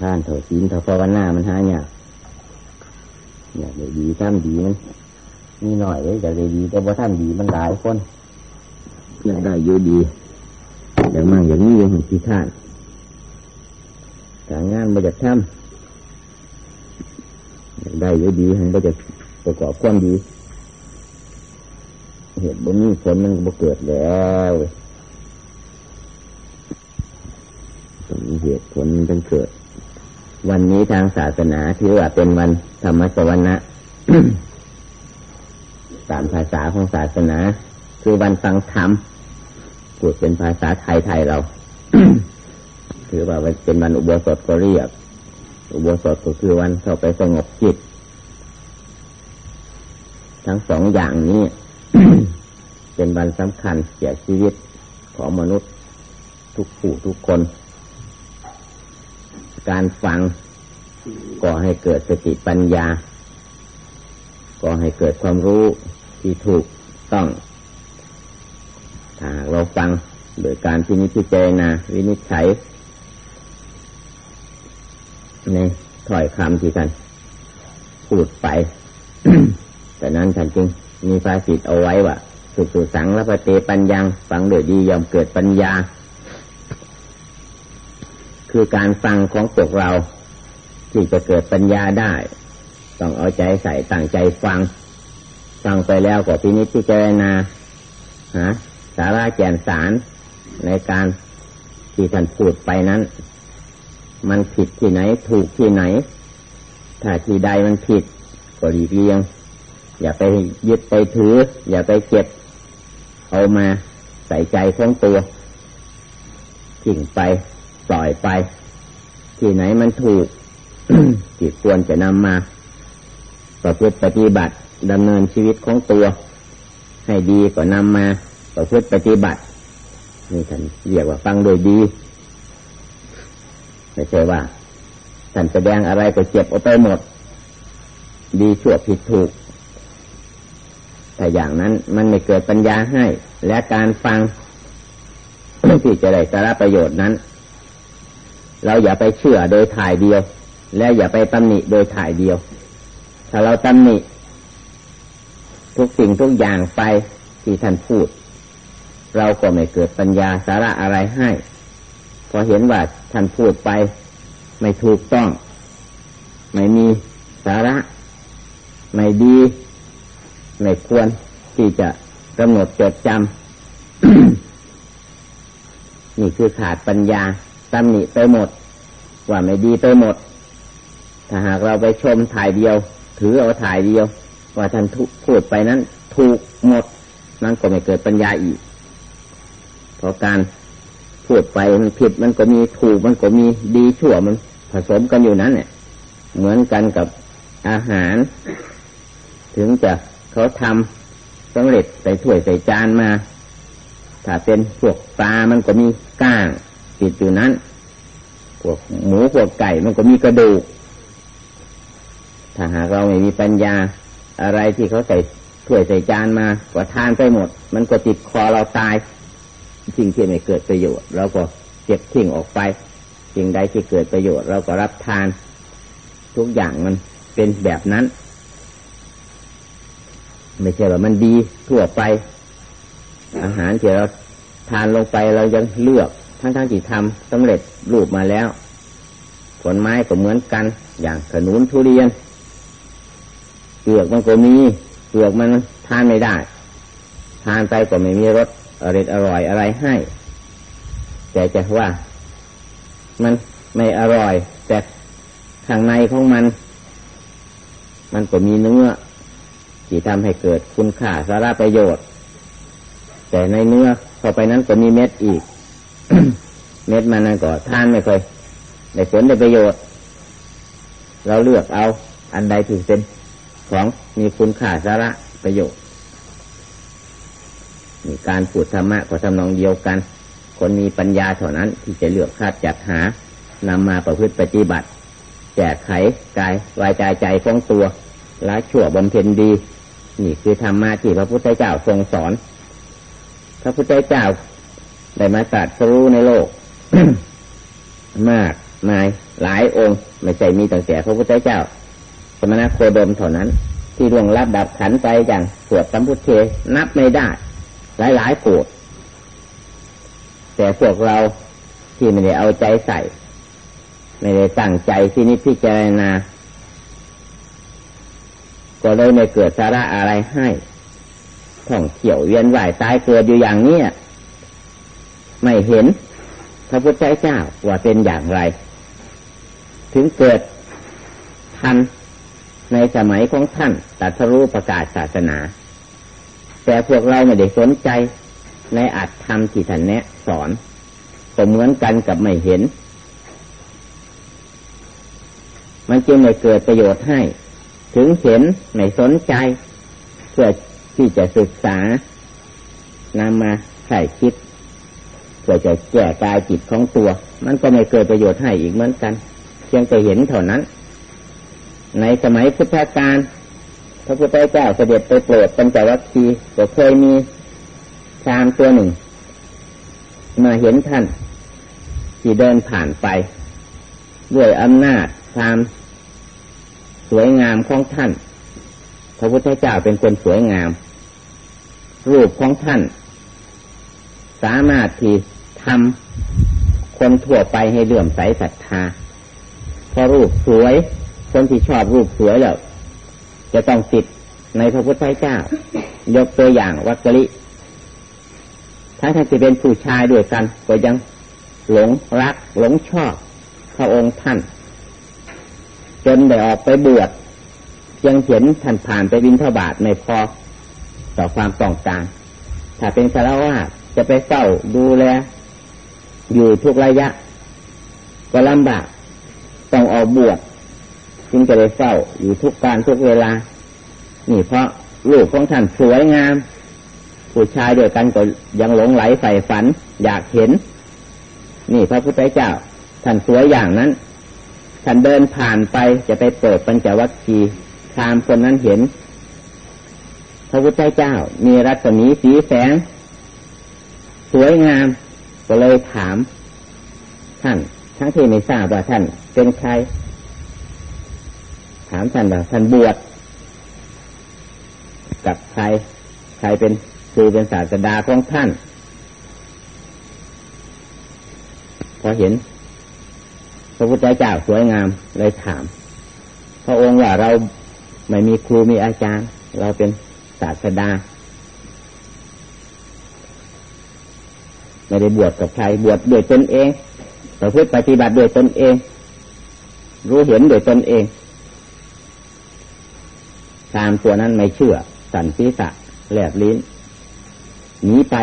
ท่านเถาศีลเถาภาวนามันหายากอยากได้ดีทำดีมันมีหน่อยเลยอยากได้ดีแต่ว่าทำดีมันหลายคนอยากได้เยอะดีอย่างมากอย่างนี้ยังขี้ท่านการงานมาจากทำอยากได้เยอะดีมันก็จะประกอบความดี เหตุบ่มีผลมันก็เกิดแล้วมีเหตุผลมันเกิด วันนี้ทางศาสนาถือว่าเป็นวันธรรมสวรรณะตามภาษาของศาสนา คือวันฟังธรรมพูดเป็นภาษาไทยไทยเรา ถือว่าเป็นวันอุโบสถก็เรียก อุโบสถก็คือวันเข้าไปสงบจิต ทั้งสองอย่างนี้ เป็นวันสำคัญเกี่ยวชีวิตของมนุษย์ทุกผู้ทุกคน การฟัง ก็ให้เกิดสติปัญญา ก็ให้เกิดความรู้ที่ถูกต้องถ้าเราฟังโดยการที่นิพจารณาวินิจฉัยในถ้อยคำที่ท่านพูดไป แต่นั้นท่านจึงมีภาษิตเอาไว้ว่า สุสุสังและปเตปัญญัง ฟังโดยดียอมเกิดปัญญา คือการฟังของพวกเรา ที่จะเกิดปัญญาได้ ต้องเอาใจใส่ตั้งใจฟัง ฟังไปแล้วก็พินิจพิจารณาฮะสาระแก่นสารในการที่ท่านพูดไปนั้น มันผิดที่ไหนถูกที่ไหน ถ้าที่ใดมันผิดก็ดีเรียง อย่าไปยึดไปถือ อย่าไปเก็บเอามาใส่ใจของตัวทิ้งไป ปล่อยไป ที่ไหนมันถูกจิตควรจะนำมา ประพฤติปฏิบัติดำเนินชีวิตของตัว ให้ดีก็นำมา ประพฤติปฏิบัตินี่ท่านเรียกว่าฟังโดยดีไม่ใช่ว่าท่านแสดงอะไรก็เจ็บเอาไปหมด ดีชั่วผิดถูก แต่อย่างนั้นมันไม่เกิดปัญญาให้ และการฟังที่จะได้สาระประโยชน์นั้น เราอย่าไปเชื่อโดยถ่ายเดียว และอย่าไปตำหนิโดยถ่ายเดียว ถ้าเราตำหนิ ทุกสิ่งทุกอย่างไปที่ท่านพูด เราก็ไม่เกิดปัญญาสาระอะไรให้พอเห็นว่าท่านพูดไป ไม่ถูกต้อง ไม่มีสาระ ไม่ดี ไม่ควรที่จะกำหนดจดจำนี่คือขาดปัญญา ตำหนิไปหมด ว่าไม่ดีไปหมด ถ้าหากเราไปชมถ่ายเดียว ถือเอาถ่ายเดียว ว่าท่านพูดไปนั้นถูกหมดนั่นก็ไม่เกิดปัญญาอีกเพราะการพูดไปมันผิดมันก็มีถูกมันก็มีดีชั่วมันผสมกันอยู่นั้นเนี่ยเหมือนกันกับอาหาร ถึงจะเขาทำสำเร็จใส่ถ้วยใส่จานมา ถ้าเป็นพวกปลามันก็มีก้าง ติดอยู่นั้นพวกหมูพวกไก่มันก็มีกระดูก ถ้าหากเราไม่มีปัญญา อะไรที่เขาใส่ถ้วยใส่จานมาก็ทานไปหมด มันก็ติดคอเราตายสิ่งที่ไม่เกิดประโยชน์เราก็เก็บทิ้งออกไปสิ่งใดที่เกิดประโยชน์เราก็รับทาน ทุกอย่างมันเป็นแบบนั้น ไม่ใช่ว่ามันดีทั่วไป อาหารที่เราทานลงไปเรายังเลือก ทั้งทั้งที่ทำสำเร็จรูปมาแล้ว ผลไม้ก็เหมือนกัน อย่างขนุนทุเรียนเปลือกมันก็มีเปลือกมันทานไม่ได้ ทานไปก็ไม่มีรสอร่อยอร่อยอะไรให้ แต่จะว่า มันไม่อร่อย แต่ข้างในของมัน มันก็มีเนื้อที่ทำให้เกิดคุณค่าสาระประโยชน์ แต่ในเนื้อเข้าไปนั้นก็มีเม็ดอีก เม็ดมันนั่นก็ทานไม่เคยได้ผลได้ประโยชน์ เราเลือกเอาอันใดที่เป็นของมีคุณค่าสาระประโยชน์การพูดธรรมะก็ทำนองเดียวกัน คนมีปัญญาเท่านั้น ที่จะเลือกคาดจัดหานำมาประพฤติปฏิบัติ แจกไขกายวายใจใจของตัวละชั่วบำเพ็ญดี นี่คือธรรมะที่พระพุทธเจ้าทรงสอน พระพุทธเจ้า ได้มาตรัสรู้ในโลก มากมายหลายองค์ ไม่ใช่มีตั้งแต่พระพุทธเจ้า สมณโคดมเท่านั้น ที่ล่วงลับดับขันไปอย่างสวดสัมพุทเทนับไม่ได้ หลายหลายโกรธแต่พวกเราที่ไม่ได้เอาใจใส่ ไม่ได้ตั้งใจที่นิพพิจารณาก็เลยไม่เกิดสาระอะไรให้ท่องเที่ยวเวียนว่ายตายเกิดอยู่อย่างนี้ ไม่เห็นพระพุทธเจ้าว่าเป็นอย่างไร ถึงเกิดทันในสมัยของท่านตัทรู้ประกาศศาสนา แต่พวกเราไม่ได้สนใจในอัตธรรมที่ท่านแนะสอนก็เหมือนกันกับไม่เห็น มันจึงไม่เกิดประโยชน์ให้ ถึงเห็นไม่สนใจ เพื่อที่จะศึกษานำมาใส่คิด พื่อจะแก้กายจิตของตัว มันก็ไม่เกิดประโยชน์ให้อีกเหมือนกันเพียงแต่เห็นเท่านั้น ในสมัยพุทธกาลพระพุทธเจ้าเสด็จไปโปรดปัญจวัคคีย์ก็เคยมีชามตัวหนึ่ง มาเห็นท่าน ที่เดินผ่านไป ด้วยอำนาจความสวยงามของท่าน พระพุทธเจ้าเป็นคนสวยงาม รูปของท่าน สามารถที่ ทำคนทั่วไปให้เลื่อมใสศรัทธาพอรูปสวย คนที่ชอบรูปสวยแล้ว จะต้องติดในพระพุทธเจ้า ยกตัวอย่างวัคลิถ้าท่านจะเป็นผู้ชายด้วยกัน ก็ยังหลงรัก หลงชอบพระองค์ท่าน จนได้ออกไปบวชยังเห็นท่านผ่านไปบินทบาทไม่พอต่อความต้องการ ถ้าเป็นสารวัตจะไปเฝ้าดูแล อยู่ทุกระยะ ก็ลำบากต้องออกบวชจึงจะได้เฝ้าอยู่ทุกการทุกเวลา นี่เพราะลูกของท่านสวยงาม ผู้ชายเด้วกันก็ยังหลงไหลใส่ฝัน อยากเห็น นี่พระพุทธเจ้า ท่านสวยอย่างนั้น ท่านเดินผ่านไปจะไปเปิดปัญจวัคคีย์ตามคนนั้นเห็น พระพุทธเจ้ามีรัศมีสีแสง สวยงาม ก็เลยถาม ท่าน ทั้งที่ไม่ทราบว่าท่าน เป็นใคร ถามท่านว่าท่านบวชกับใคร ใครเป็นคือเป็นศาสดาของท่าน พอเห็น พระพุทธเจ้าสวยงาม เลยถาม พระองค์ว่าเราไม่มีครูมีอาจารย์ เราเป็นศาสดา ไม่ได้บวชกับใครบวชด้วยตนเองประพฤติปฏิบัติด้วยตนเอง รู้เห็นด้วยตนเอง ตามตัวนั้นไม่เชื่อ สันศีษะแหลบลิ้นหนีไป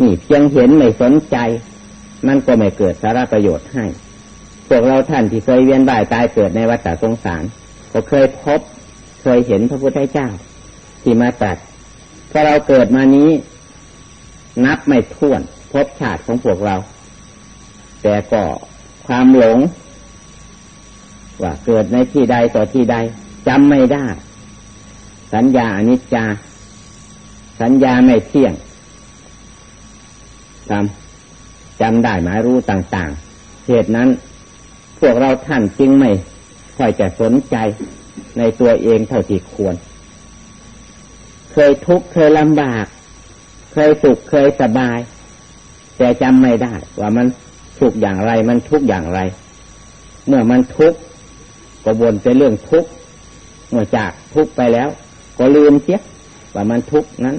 นี่เพียงเห็นไม่สนใจ มันก็ไม่เกิดสาระประโยชน์ให้ พวกเราท่านที่เคยเวียนบ่ายตายเกิดในวัฏสงสาร ก็เคยพบ เคยเห็นพระพุทธเจ้า ที่มาตัดถ้าเราเกิดมานี้ นับไม่ถ้วน พบชาติของพวกเรา แต่ก็ความหลง ว่าเกิดในที่ใดต่อที่ใดจำไม่ได้ สัญญาอนิจจา สัญญาไม่เที่ยงจำจำได้หมายรู้ต่าง ๆ เหตุนั้นพวกเราท่านจึงไม่ค่อยจะสนใจในตัวเองเท่าที่ควร เคยทุกข์เคยลำบาก เคยสุขเคยสบาย แต่จำไม่ได้ ว่ามันสุขอย่างไร มันทุกอย่างไร เมื่อมันทุกก็บนเป็นเรื่องทุกเมื่อจากทุกไปแล้ว ก็ลืมเสียว่ามันทุกนั้น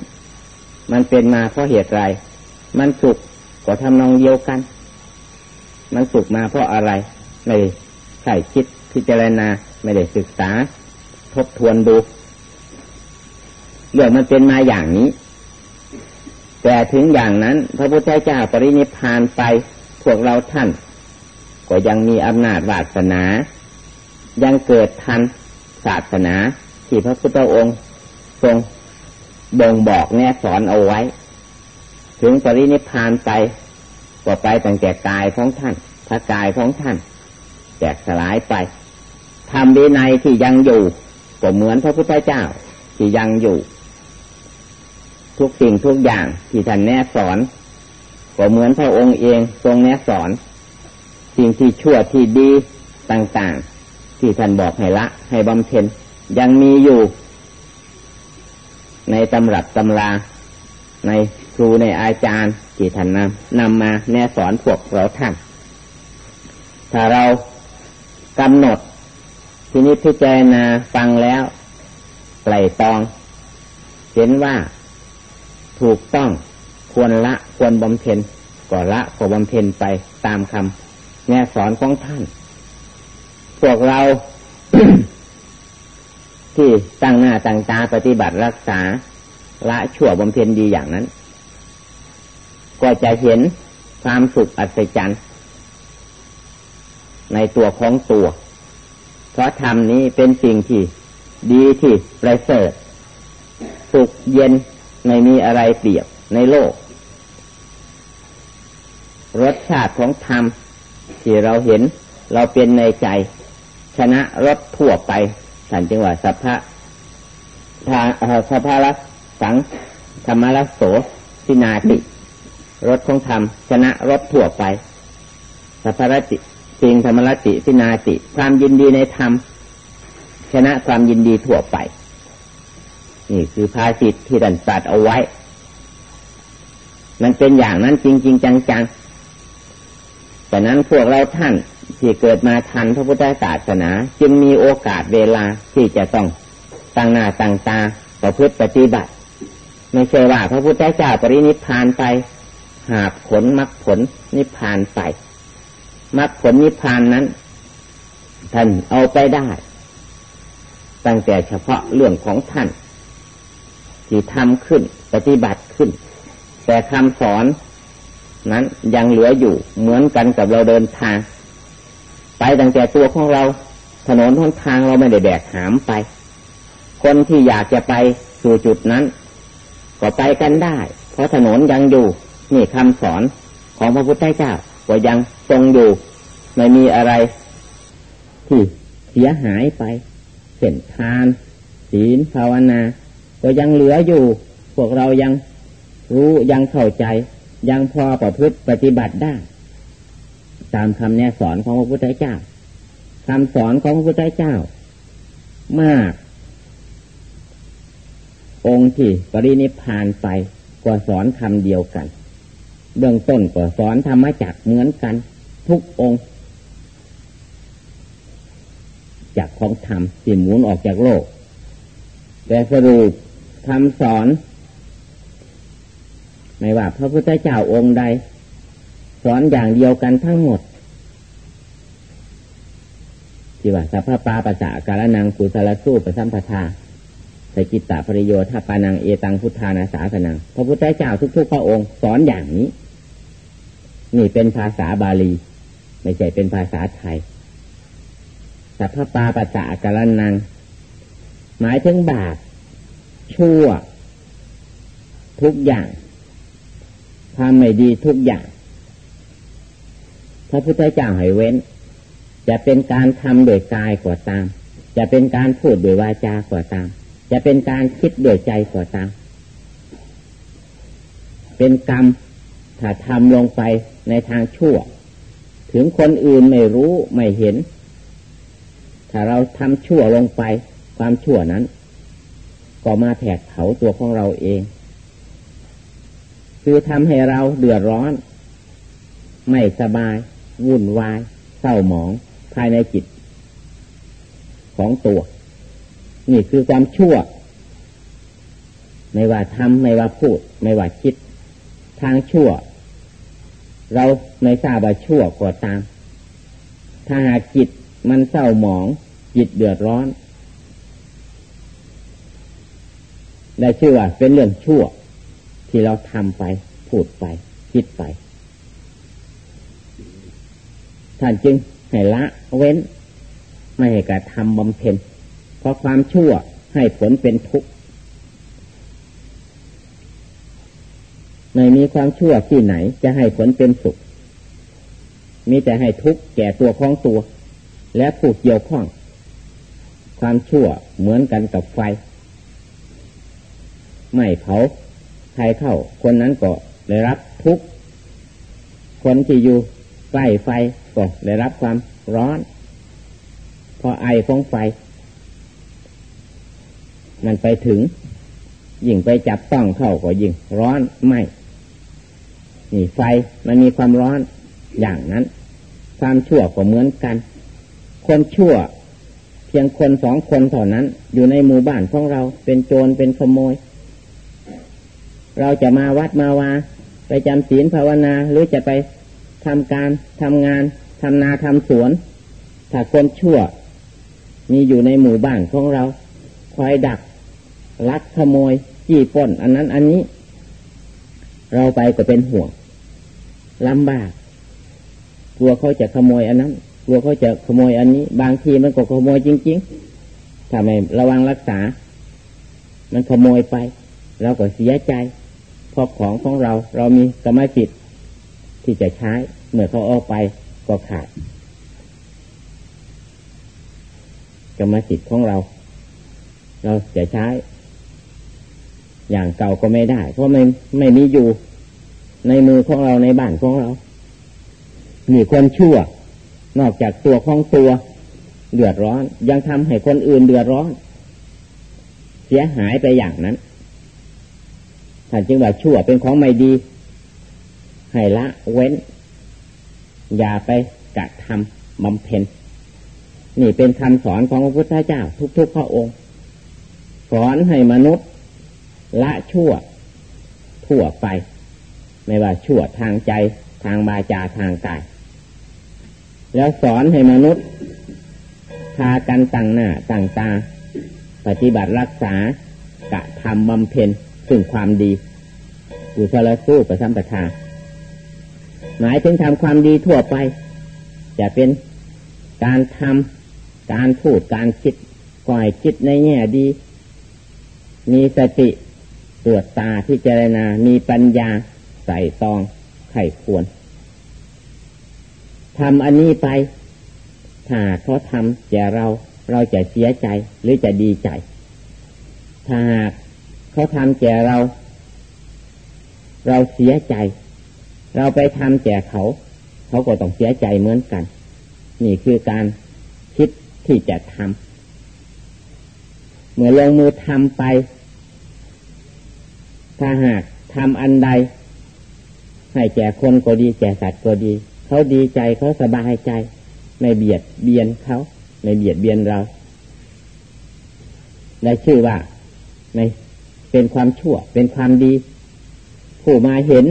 มันเป็นมาเพราะเหตุไร มันสุขก็ทำนองเดียวกัน มันสุขมาเพราะอะไรไม่ใส่คิดพิจารณาไม่ได้ศึกษา ทบทวนดูเรื่องมันเป็นมาอย่างนี้ แต่ถึงอย่างนั้น พระพุทธเจ้าปรินิพานไปพวกเราท่าน ก็ยังมีอำนาจวาสนา ยังเกิดทันศาสนาที่พระพุทธองค์ทรงบ่งบอกแนสอนเอาไว้ ถึงปรินิพานไปก็ไปตั้งแต่กายของท่านถ้ากายของท่าน แตกสลายไปทำดีในที่ยังอยู่ก็เหมือนพระพุทธเจ้าที่ยังอยู่ ทุกสิ่งทุกอย่างที่ท่านแนะสอน ก็เหมือนพระองค์เองทรงแนะสอน สิ่งที่ชั่วที่ดีต่างๆ ที่ท่านบอกให้ละ ให้บำเพ็ญยังมีอยู่ ในตำรับตำราในครูในอาจารย์ที่ท่านนำนำมาแนะสอนพวกเราท่าน ถ้าเรากำหนดทีนี้พิจารณาฟังแล้วไตรตอง เห็นว่า ถูกต้องควรละควรบำเพ็ญก็ละก็บำเพ็ญไปตามคำแนสอนของท่าน พวกเรา ที่ตั้งหน้าตั้งตาปฏิบัติรักษา ละชั่วบำเพ็ญดีอย่างนั้น ก็จะเห็นความสุขอัศจรรย์ในตัวของตัว เพราะธรรมนี้เป็นสิ่งที่ดีที่ประเสริฐสุขเย็น ไม่มีอะไรเปรียบในโลก รสชาติของธรรมที่เราเห็นเราเป็นในใจ ชนะรสทั่วไปสันจึงว่าสัพพะทาสัพพะรัสังธรรมรัสโสสินาติรสของธรรม ชนะรสทั่วไปสัพพะรติสิ่งธรรมรติสินาติ ความยินดีในธรรม ชนะความยินดีทั่วไป นี่คือภาสิทธิ์ที่ดันตัดเอาไว้ มันเป็นอย่างนั้นจริง ๆ จังๆแต่นั้นพวกเราท่านที่เกิดมาทันพระพุทธศาสนา จึงมีโอกาสเวลาที่จะต้องตั้งหน้าตั้งตาประพฤติปฏิบัติ ไม่ใช่ว่าพระพุทธเจ้าปรินิพานไป หาผลมรรคผลนิพพานไปมรรคผลนิพพานนั้น ท่านเอาไปได้ ตั้งแต่เฉพาะเรื่องของท่าน ที่ทำขึ้น ปฏิบัติขึ้น แต่คำสอนนั้นยังเหลืออยู่เหมือนกันกับเราเดินทาง ไปตั้งแต่ตัวของเรา ถนนทนทางเราไม่ได้แบกหามไป คนที่อยากจะไปสู่จุดนั้น ก็ไปกันได้ เพราะถนนยังอยู่นี่คำสอนของพระพุทธเจ้าก็ยังทรงอยู่ไม่มีอะไร ที่เสียหายไปเส้นทาน ศีลภาวนา ก็ยังเหลืออยู่ พวกเรายังรู้ยังเข้าใจ ยังพอประพฤติปฏิบัติได้ ตามคำแนะสอนของพระพุทธเจ้าคำสอนของพระพุทธเจ้า มาก องค์ที่ปรินิพานไปก็สอนคำเดียวกัน เบื้องต้นก็สอนธรรมจักเหมือนกัน ทุกองค์จากของธรรมที่หมุนออกจากโลกแต่สรุป คำสอน ไม่ว่าพระพุทธเจ้าองค์ใด สอนอย่างเดียวกันทั้งหมดที่ว่าสัพพปาปัสสะกาลนังกุสลสู้ปสัมปทาสกิตตปริโยธาปานังเอตังพุทธานาสาสนังพระพุทธเจ้าทุกๆพระองค์สอนอย่างนี้ นี่เป็นภาษาบาลี ไม่ใช่เป็นภาษาไทยสัพพปาปัสสะกาลนัง หมายถึงบาป ชั่ว ทุกอย่างทำไม่ดีทุกอย่างพระพุทธเจ้าให้เว้น จะเป็นการทำโดยกายกว่าตาม จะเป็นการพูดโดยวาจากว่าตาม จะเป็นการคิดโดยใจกว่าตาม เป็นกรรมถ้าทำลงไปในทางชั่ว ถึงคนอื่นไม่รู้ไม่เห็น ถ้าเราทำชั่วลงไป ความชั่วนั้น ก็มาแผดเผาตัวของเราเอง คือทำให้เราเดือดร้อน ไม่สบาย วุ่นวาย เศร้าหมองภายในจิต ของตัว นี่คือความชั่ว ไม่ว่าทำไม่ว่าพูด ไม่ว่าคิด ทางชั่ว เราไม่ทราบว่าชั่วก็ตาม ถ้าหากจิตมันเศร้าหมอง จิตเดือดร้อน ได้ชื่อว่าเป็นเรื่องชั่ว ที่เราทำไป พูดไป คิดไป ท่านจึงให้ละเว้น ไม่ให้กระทำบำเพ็ญ เพราะความชั่วให้ผลเป็นทุกข์ไม่มีความชั่วที่ไหนจะให้ผลเป็นสุข มีแต่ให้ทุกข์แก่ตัวของตัว และผู้เกี่ยวข้อง ความชั่วเหมือนกันกับไฟ ไม่เผาใครเข้า คนนั้นก็ได้รับทุกคนที่อยู่ใกล้ไฟก็ได้รับความร้อน พอไอของไฟ มันไปถึง ยิ่งไปจับต้องเข้าก็ยิ่งร้อนไหมนี่ไฟมันมีความร้อนอย่างนั้น ความชั่วก็เหมือนกัน คนชั่ว เพียงคนสองคนเท่านั้น อยู่ในหมู่บ้านของเราเป็นโจรเป็นขโมย เราจะมาวัดมาวาไปจำศีลภาวนาหรือจะไปทำการทำงานทำนาทำสวน ถ้าคนชั่ว มีอยู่ในหมู่บ้านของเรา คอยดัก ลักขโมย จี้ป้น อันนั้นอันนี้ เราไปก็เป็นห่วงลำบาก กลัวเขาจะขโมยอันนั้น กลัวเขาจะขโมยอันนี้ บางทีมันก็ขโมยจริง ๆ ถ้าไม่ระวังรักษา มันขโมยไป เราก็เสียใจ เพราะของของเราเรามีกรรมสิทธิ์ที่จะใช้เมื่อเขาเอาไปก็ขาดกรรมสิทธิ์ของเรา เราจะใช้ อย่างเก่าก็ไม่ได้ เพราะไม่ไม่มีอยู่ในมือของเราในบ้านของเรามีคนชั่ว นอกจากตัวของตัวเดือดร้อน ยังทำให้คนอื่นเดือดร้อน เสียหายไปอย่างนั้น ท่านจึงว่าชั่วเป็นของไม่ดี ให้ละเว้น อย่าไปกระทำบำเพ็ญนี่เป็นคำสอนของพระพุทธเจ้า ทุกๆพระองค์ สอนให้มนุษย์ ละชั่วทั่วไป ไม่ว่าชั่วทางใจทางบาจาทางกาย แล้วสอนให้มนุษย์ พากันตั้งหน้าตั้งตา ปฏิบัติรักษากะทำบำเพ็ญ ถึงความดีอยู่ทรสู้ประสัมปทาหมายถึงทำความดีทั่วไป จะเป็นการทำการพูดการคิดก่อยคิดในแง่ดี มีสติตรวจตาที่เจรณา มีปัญญาใส่ตองไข่ควรทำอันนี้ไป ถ้าเขาทำแก่เรา เราจะเสียใจหรือจะดีใจ ถ้าหาก เขาทำแก่เรา เราเสียใจ เราไปทำแก่เขา เขาก็ต้องเสียใจเหมือนกัน นี่คือการคิดที่จะทำเมื่อลงมือทำไป ถ้าหากทำอันใด ให้แก่คนก็ดีแก่สัตว์ก็ดี เขาดีใจเขาสบายใจ ไม่เบียดเบียนเขาไม่เบียดเบียนเรา ได้ชื่อว่าใน เป็นความชั่ว เป็นความดี ผู้มาเห็น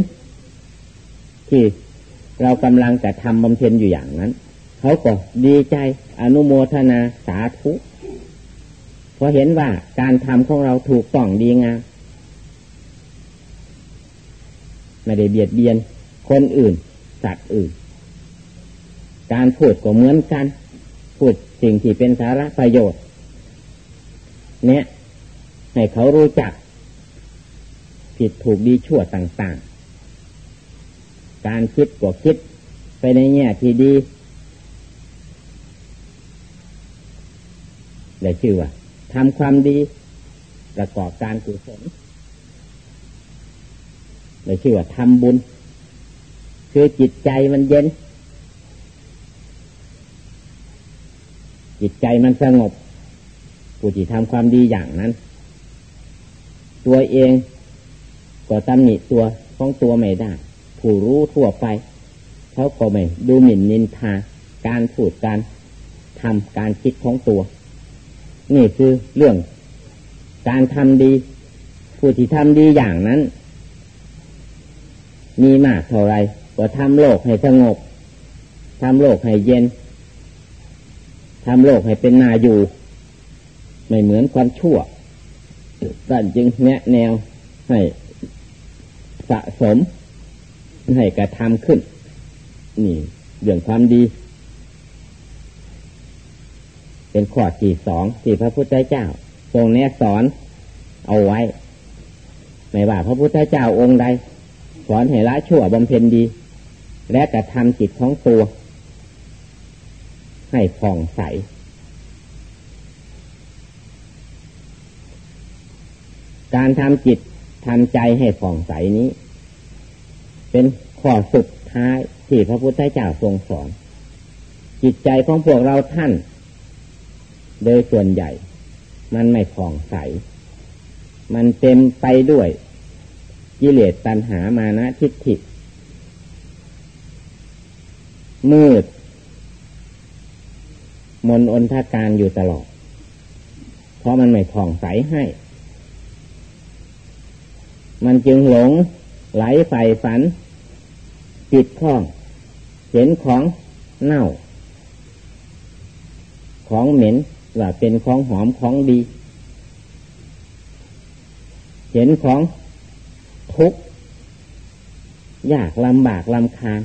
ที่เรากำลังจะทำบำเพ็ญอยู่อย่างนั้น เขาก็ดีใจอนุโมทนาสาธุเพราะเห็นว่าการทำของเราถูกต้องดีงามไม่ได้เบียดเบียนคนอื่น สัตว์อื่น การพูดก็เหมือนกัน พูดสิ่งที่เป็นสาระประโยชน์ เนี่ยให้เขารู้จัก ผิดถูกดีชั่วต่างๆ การคิดก็คิดไปในแง่ที่ดีได้ชื่อว่าทำความดีประกอบการกุศลได้ชื่อว่าทำบุญ คือจิตใจมันเย็น จิตใจมันสงบผู้ที่ทำความดีอย่างนั้น ตัวเอง ก็ตำหนิตัวของตัวไม่ได้ ผู้รู้ทั่วไป เขาก็ไม่ดูหมิ่นนินทา การพูดการทำการคิดของตัว นี่คือเรื่อง การทำดี ผู้ที่ทำดีอย่างนั้น มีมากเท่าไรก็ทำโลกให้สงบทำโลกให้เย็นทำโลกให้เป็นนาอยู่ ไม่เหมือนความชั่วดันจึงแนะแนวให้ สะสม ให้กระทำขึ้น นี่เรื่องความดี เป็นข้อที่สองที่พระพุทธเจ้า ทรงแนะสอนเอาไว้ ไม่ว่าพระพุทธเจ้าองค์ใด สอนให้ละชั่วบำเพ็ญดี และกระทำจิตของตัว ให้ผ่องใสการทำจิต ทำใจให้ผ่องใสนี้ เป็นข้อสุดท้ายที่พระพุทธเจ้าทรงสอน จิตใจของพวกเราท่าน โดยส่วนใหญ่ มันไม่ผ่องใส มันเต็มไปด้วยกิเลสตัณหามานะทิฏฐิ มืด มนอนทาการอยู่ตลอด เพราะมันไม่ผ่องใสให้ มันจึงหลงไหลใฝ่ฝัน จิตข้อง เห็นของเน่า ของเหม็นว่าเป็นของหอมของดี เห็นของทุกข์ยากลำบากลำคาญ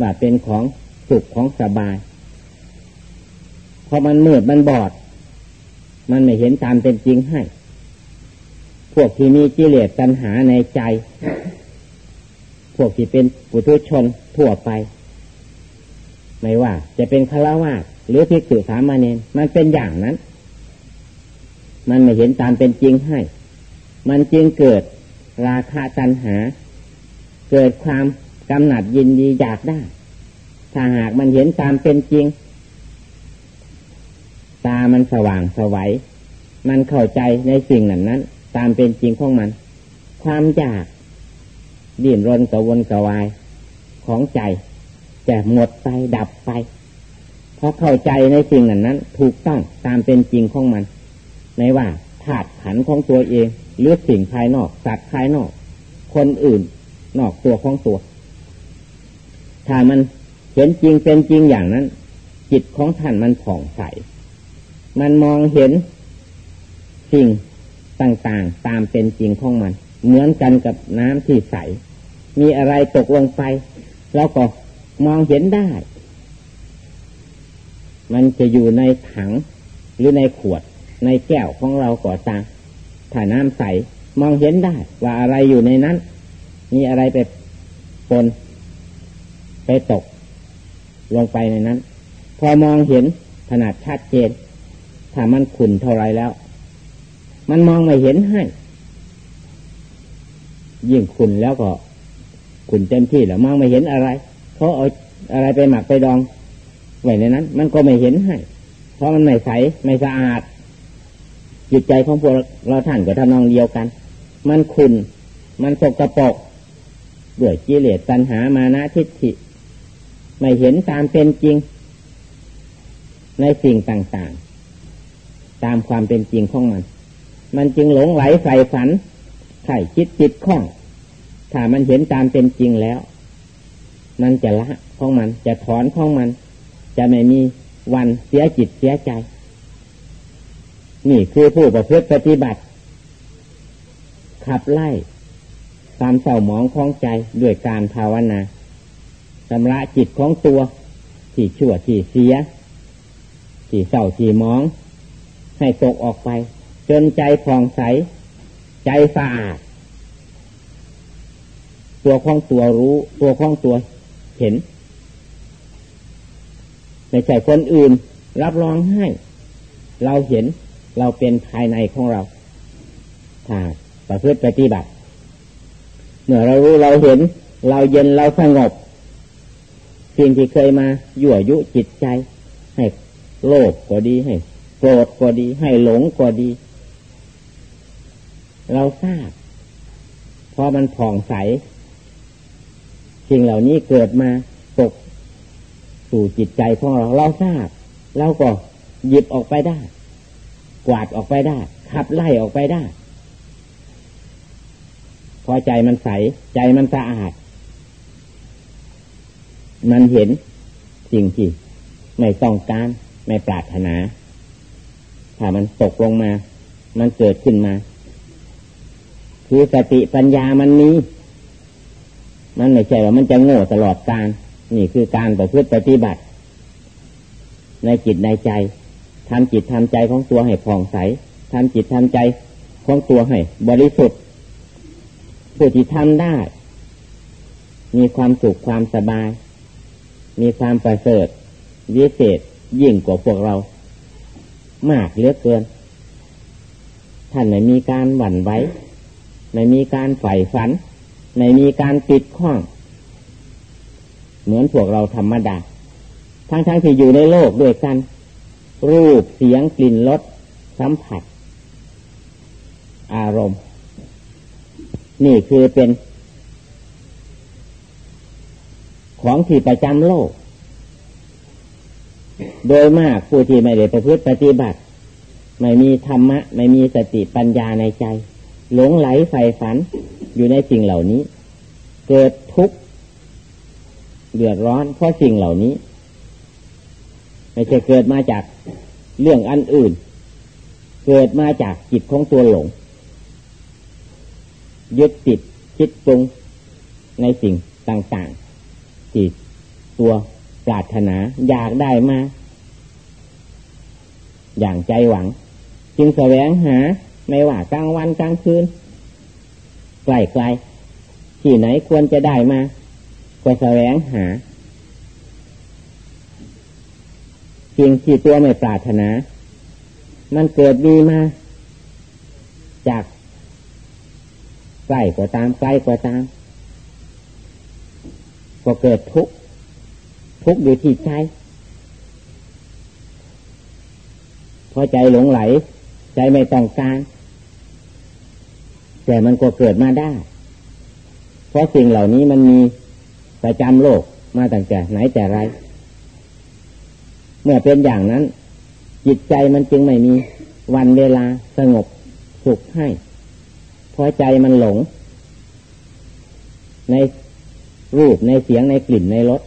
ว่าเป็นของสุขของสบาย พอมันมืดมันบอด มันไม่เห็นตามเป็นจริงให้ พวกที่มีกิเลสตัณหาในใจ พวกที่เป็นปุถุชนทั่วไป ไม่ว่า จะเป็นฆราวาสหรือภิกษุสามเณรมันเป็นอย่างนั้น มันไม่เห็นตามเป็นจริงให้ มันจึงเกิดราคะตัณหา เกิดความกำหนัดยินดีอยากได้ ถ้าหากมันเห็นตามเป็นจริง ตามันสว่างสวัย มันเข้าใจในสิ่งนั้นนั้น ตามเป็นจริงของมัน ความอยากดิ้นรนกระวนกระวายของใจจะหมดไปดับไป เพราะเข้าใจในสิ่งนั้นนั้น ถูกต้องตามเป็นจริงของมัน ไม่ว่าธาตุขันของตัวเอง หรือสิ่งภายนอกสัตว์ภายนอก คนอื่น นอกตัวของตัว ถ้ามันเห็นจริงเป็นจริงอย่างนั้น จิตของท่านมันผ่องใส มันมองเห็นสิ่ง ต่างๆ ตามเป็นจริงของมัน เหมือนกันกับน้ำที่ใส มีอะไรตกลงไปเราก็มองเห็นได้ มันจะอยู่ในถังหรือในขวด ในแก้วของเราก่อตามถ้าน้ำใสมองเห็นได้ ว่าอะไรอยู่ในนั้น มีอะไรไปปนไปตก ลงไปในนั้น พอมองเห็นขนาดชัดเจน ถ้ามันขุ่นเท่าไรแล้ว มันมองไม่เห็นให้ ยิ่งขุนแล้วก็ขุนเต็มที่แล้วมองไม่เห็นอะไรเขาะเอาอะไรไปหมักไปดองไว้ในนั้น มันก็ไม่เห็นให้ เพราะมันไม่ใสไม่สะอาด จิตใจของพวกเราท่านก็ทำนองเดียวกัน มันขุนมันสกรปรกด้วยกิเลสตัณหามานะทิฏฐิ ไม่เห็นตามเป็นจริง ในสิ่งต่างๆ ตามความเป็นจริงของมัน มันจึงหลงไหลใส่ฝันไข่คิดจิตข้อง ถ้ามันเห็นตามเป็นจริงแล้ว มันจะละของมัน จะถอนของมัน จะไม่มีวันเสียจิตเสียใจ นี่คือผู้ประพฤติปฏิบัติ ขับไล่ตามเศร้าหมองของใจด้วยการภาวนาชำระจิตของตัวที่ชั่วที่เสีย ที่เศร้าที่มอง ให้ตกออกไป จนใจผ่องใส ใจสะอาดตัวของตัวรู้ ตัวของตัวเห็นไม่ใช่คนอื่น รับรองให้ เราเห็นเราเป็นภายในของเราถ้าประพฤติปฏิบัติเมื่อเรารู้เราเห็น เราเย็นเราสงบ สิ่งที่เคยมายั่วยุจิตใจ ให้โลภก็ดีให้โกรธก็ดี ให้หลงก็ดี เราทราบ พอมันผ่องใส สิ่งเหล่านี้เกิดมาตกสู่จิตใจของเรา เราทราบ เราก็หยิบออกไปได้ กวาดออกไปได้ ขับไล่ออกไปได้ พอใจมันใส ใจมันสะอาด มันเห็นสิ่งที่ไม่ต้องการ ไม่ปรารถนา ถ้ามันตกลงมา มันเกิดขึ้นมา คือสติปัญญามันมีมันไม่ใช่ว่ามันจะโง่ตลอดการนี่คือการประพฤติปฏิบัติ ในจิตในใจทำจิตทำใจของตัวให้ผ่องใสทำจิตทำใจของตัวให้บริสุทธิ์ผู้ที่ทำได้ มีความสุขความสบาย มีความประเสริฐวิเศษยิ่งกว่าพวกเรา มากเหลือเกิน ท่านไม่มีการหวั่นไหว ไม่มีการใฝ่ฝัน ไม่มีการปิดข้อง เหมือนพวกเราธรรมดา ทั้งทั้งที่อยู่ในโลกด้วยกัน รูปเสียงกลิ่นรสสัมผัส อารมณ์ นี่คือเป็น ของที่ประจำโลก โดยมากผู้ที่ไม่ได้ประพฤติปฏิบัติ ไม่มีธรรมะ ไม่มีสติปัญญาในใจ หลงไหลใฝ่ฝันอยู่ในสิ่งเหล่านี้ เกิดทุกข์เดือดร้อนเพราะสิ่งเหล่านี้ ไม่ใช่เกิดมาจากเรื่องอันอื่น เกิดมาจากจิตของตัวหลง ยึดติดคิดตรงในสิ่งต่างๆที่ตัวปรารถนาอยากได้มา อย่างใจหวัง จึงแสวงหา ไม่ว่ากลางวันกลางคืนไกลๆที่ไหนควรจะได้มาก็แสวงหาสิ่งที่ตัวไม่ปรารถนา มันเกิดมีมา จากใกล้กว่าตามใกล้กว่าตาม ก็เกิดทุกข์ทุกข์อยู่ที่ใจพอใจหลงไหล ใจไม่ต้องการ แต่มันก็เกิดมาได้ เพราะสิ่งเหล่านี้มันมีประจำโลกมาตั้งแต่ไหนแต่ไร เมื่อเป็นอย่างนั้น จิตใจมันจึงไม่มีวันเวลาสงบสุขให้เพราะใจมันหลง ในรูปในเสียงในกลิ่นในรส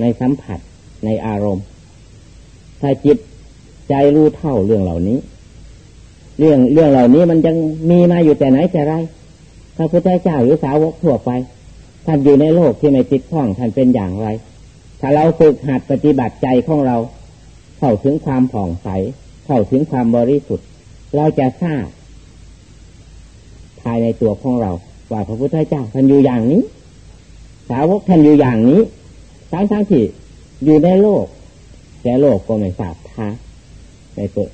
ในสัมผัสในอารมณ์ ถ้าจิตใจรู้เท่าเรื่องเหล่านี้ เรื่องเรื่องเหล่านี้มันยังมีมาอยู่แต่ไหนแต่ไรพระพุทธเจ้าหรือสาวกทั่วไป ท่านอยู่ในโลกที่ไม่ติดข้องท่านเป็นอย่างไร ถ้าเราฝึกหัดปฏิบัติใจของเรา เข้าถึงความผ่องใส เข้าถึงความบริสุทธิ์ เราจะทราบภายในตัวของเรา ว่าพระพุทธเจ้าท่านอยู่อย่างนี้ สาวกท่านอยู่อย่างนี้ทั้งทั้งที่อยู่ในโลก แต่โลกก็ไม่ทราบท้าไม่เปิด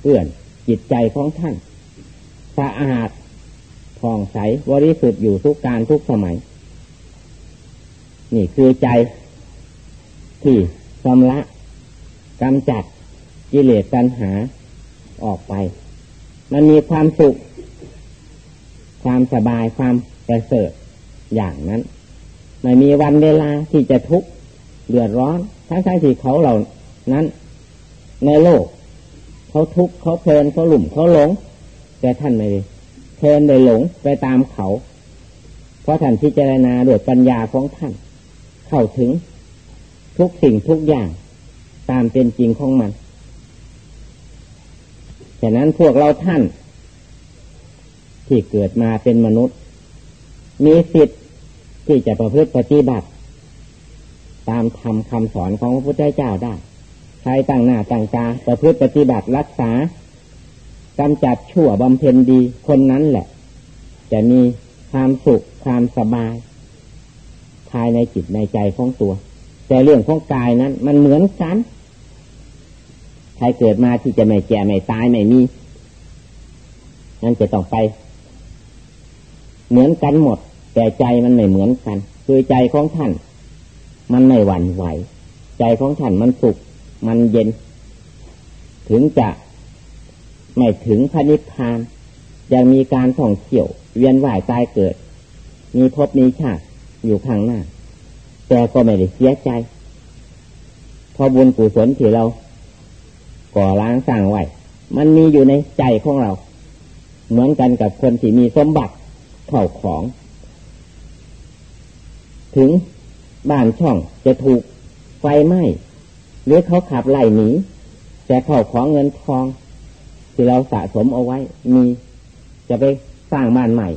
เปื่อน จิตใจของท่านสะอาดผ่องใสบริสุทธิ์อยู่ทุกการทุกสมัย นี่คือใจที่ชำระกำจัดกิเลสตัณหาออกไป มันมีความสุข ความสบายความประเสริฐอย่างนั้น ไม่มีวันเวลาที่จะทุกข์เดือดร้อนทั้งๆที่เขาเหล่านั้น ในโลก เขาทุกข์เขาเพลินเขาหลุ่มเขาหลง แต่ท่านไม่เพลินเลยหลงไปตามเขา เพราะท่านพิจารณาด้วยปัญญาของท่าน เข้าถึงทุกสิ่งทุกอย่างตามเป็นจริงของมันฉะนั้นพวกเราท่าน ที่เกิดมาเป็นมนุษย์ มีสิทธิ์ที่จะประพฤติปฏิบัติ ตามธรรมคำสอนของพระพุทธเจ้าได้ ใครตั้งหน้าตั้งตาประพฤติปฏิบัติรักษากำจัดชั่วบำเพ็ญดีคนนั้นแหละ จะมีความสุขความสบาย ภายในจิตในใจของตัว แต่เรื่องของกายนั้น มันเหมือนกัน ใครเกิดมาที่จะไม่แก่ไม่ตายไม่มีนั่นจะต้องไป เหมือนกันหมด แต่ใจมันไม่เหมือนกัน คือใจของท่าน มันไม่หวั่นไหว ใจของท่านมันสุข มันเย็น ถึงจะไม่ถึงพระนิพพาน ยังมีการท่องเที่ยว เวียนว่ายตายเกิด มีภพมีชาติอยู่ข้างหน้า แต่ก็ไม่ได้เสียใจเพราะบุญกุศลที่เราก่อล้างสร้างไว้ มันมีอยู่ในใจของเรา เหมือนกันกับคนที่มีสมบัติเข่าของ ถึงบ้านช่องจะถูกไฟไหม้ หรือเขาขับไล่หนีแต่เขาของเงินทอง ที่เราสะสมเอาไว้ มีจะไปสร้างบ้านใหม่